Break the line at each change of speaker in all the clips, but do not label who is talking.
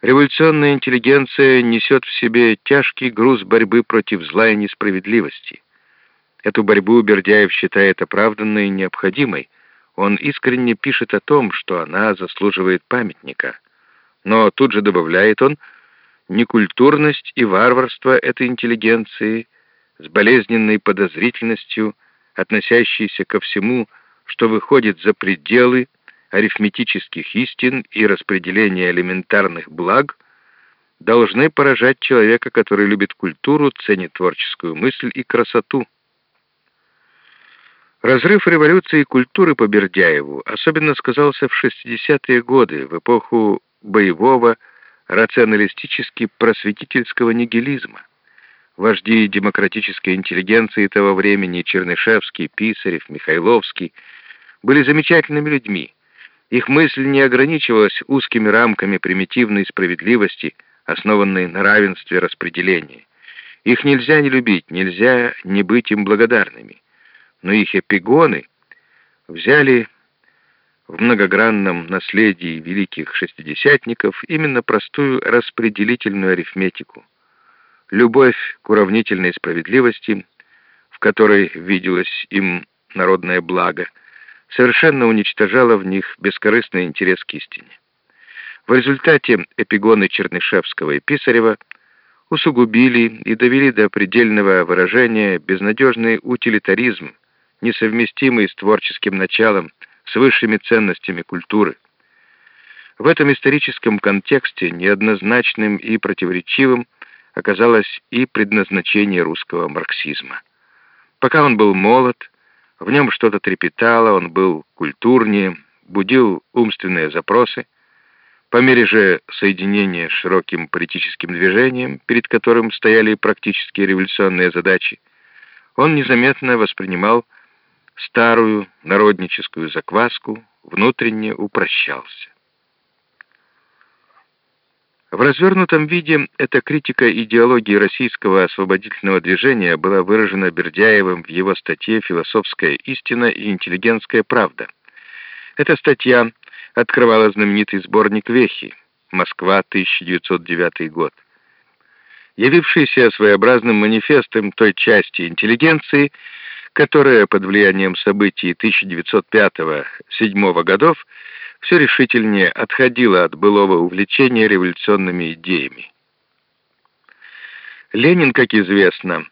Революционная интеллигенция несет в себе тяжкий груз борьбы против зла и несправедливости. Эту борьбу Бердяев считает оправданной и необходимой. Он искренне пишет о том, что она заслуживает памятника. Но тут же добавляет он, некультурность и варварство этой интеллигенции с болезненной подозрительностью, относящейся ко всему, что выходит за пределы арифметических истин и распределения элементарных благ, должны поражать человека, который любит культуру, ценит творческую мысль и красоту. Разрыв революции и культуры по Бердяеву особенно сказался в 60-е годы, в эпоху боевого, рационалистически-просветительского нигилизма. Вожди демократической интеллигенции того времени Чернышевский, Писарев, Михайловский были замечательными людьми. Их мысль не ограничивалась узкими рамками примитивной справедливости, основанной на равенстве распределения. Их нельзя не любить, нельзя не быть им благодарными но их эпигоны взяли в многогранном наследии великих шестидесятников именно простую распределительную арифметику. Любовь к уравнительной справедливости, в которой виделось им народное благо, совершенно уничтожала в них бескорыстный интерес к истине. В результате эпигоны Чернышевского и Писарева усугубили и довели до предельного выражения безнадежный утилитаризм, несовместимый с творческим началом, с высшими ценностями культуры. В этом историческом контексте неоднозначным и противоречивым оказалось и предназначение русского марксизма. Пока он был молод, в нем что-то трепетало, он был культурнее, будил умственные запросы. По мере же соединения с широким политическим движением, перед которым стояли практические революционные задачи, он незаметно воспринимал старую народническую закваску, внутренне упрощался. В развернутом виде эта критика идеологии российского освободительного движения была выражена Бердяевым в его статье «Философская истина и интеллигентская правда». Эта статья открывала знаменитый сборник Вехи «Москва, 1909 год», явившийся своеобразным манифестом той части интеллигенции, которая под влиянием событий 1905-1907 годов все решительнее отходила от былого увлечения революционными идеями. Ленин, как известно,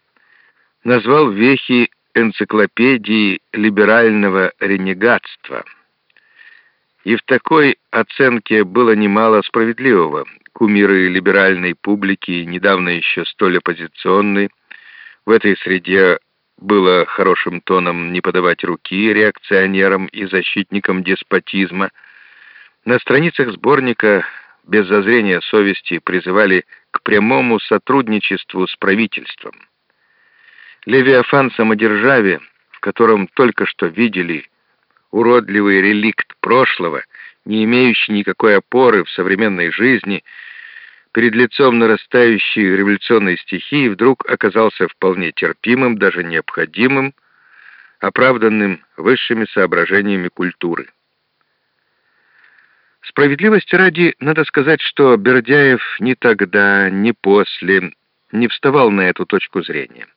назвал вехи энциклопедии либерального ренегатства. И в такой оценке было немало справедливого. Кумиры либеральной публики, недавно еще столь оппозиционной, в этой среде было хорошим тоном не подавать руки реакционерам и защитникам деспотизма. На страницах сборника без зазрения совести призывали к прямому сотрудничеству с правительством. Левиафан самодержавие, в котором только что видели уродливый реликт прошлого, не имеющий никакой опоры в современной жизни, перед лицом нарастающей революционной стихии вдруг оказался вполне терпимым, даже необходимым, оправданным высшими соображениями культуры. Справедливости ради надо сказать, что Бердяев ни тогда, ни после не вставал на эту точку зрения.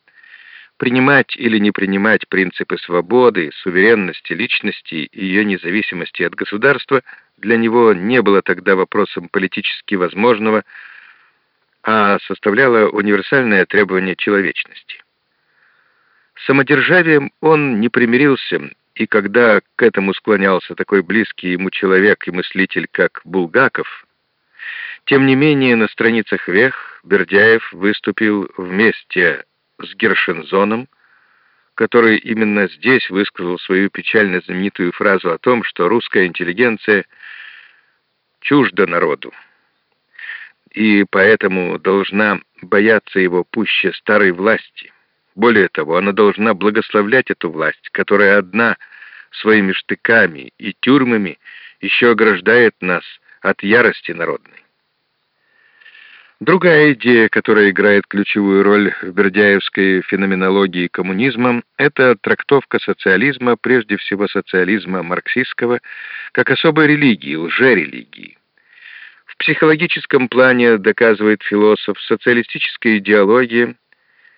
Принимать или не принимать принципы свободы, суверенности личности и ее независимости от государства для него не было тогда вопросом политически возможного, а составляло универсальное требование человечности. Самодержавием он не примирился, и когда к этому склонялся такой близкий ему человек и мыслитель, как Булгаков, тем не менее на страницах Вех Бердяев выступил вместе с Гершензоном, который именно здесь высказал свою печально знаменитую фразу о том, что русская интеллигенция чужда народу и поэтому должна бояться его пуще старой власти. Более того, она должна благословлять эту власть, которая одна своими штыками и тюрьмами еще ограждает нас от ярости народной. Другая идея, которая играет ключевую роль в бердяевской феноменологии коммунизма, это трактовка социализма, прежде всего социализма марксистского, как особой религии, лжерелигии психологическом плане, доказывает философ, социалистическая идеология